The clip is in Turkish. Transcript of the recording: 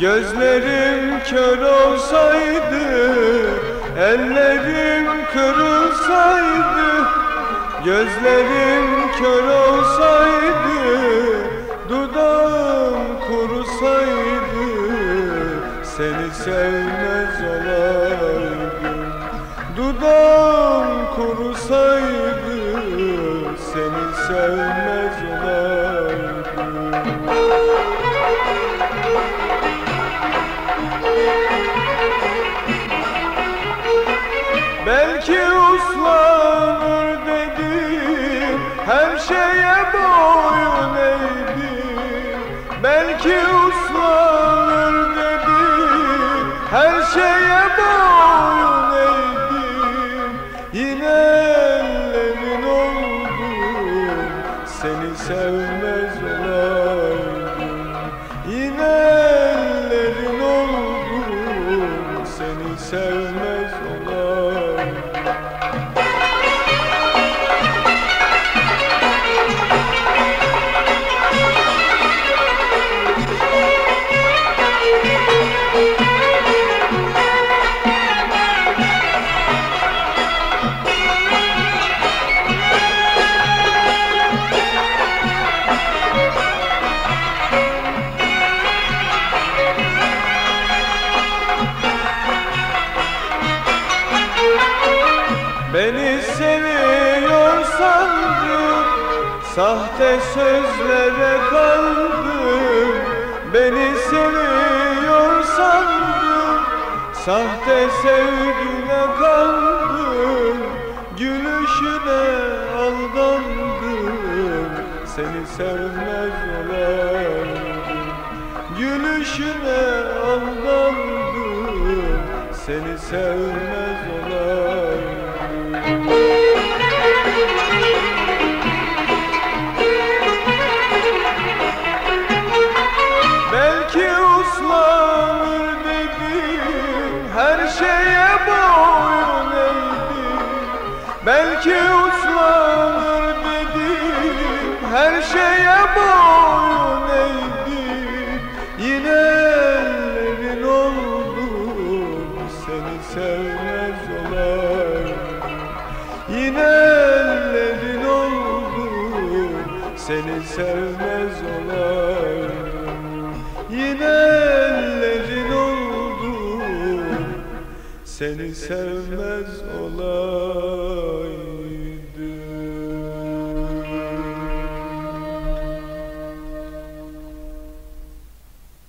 Gözlerim kör olsaydı Ellerim kırılsaydı Gözlerim kör olsaydı Dudağım kurusaydı Seni sevmez olaydım. Dudağım kurusaydı Seni sevmez olaydım Belki uslanır dedim Her şeye boyun eğdim Belki uslanır dedim Her şeye boyun eğdim Yine ellerin oldum Seni sevmez olaydım. Yine Seni sevmez Beni seviyor sandım Sahte sözlere kaldım Beni seviyor sandım Sahte sevgine kaldım Gülüşüne aldandım Seni sevmez olaydım Gülüşüne aldandım Seni sevmez olaydım Belki uslanır dedim Her şeye boyun eğdim. Yine ellerin oldum Seni sevmez olaydım Yine ellerin oldum Seni sevmez olaydım Yine ellerin oldum Seni sevmez olaydım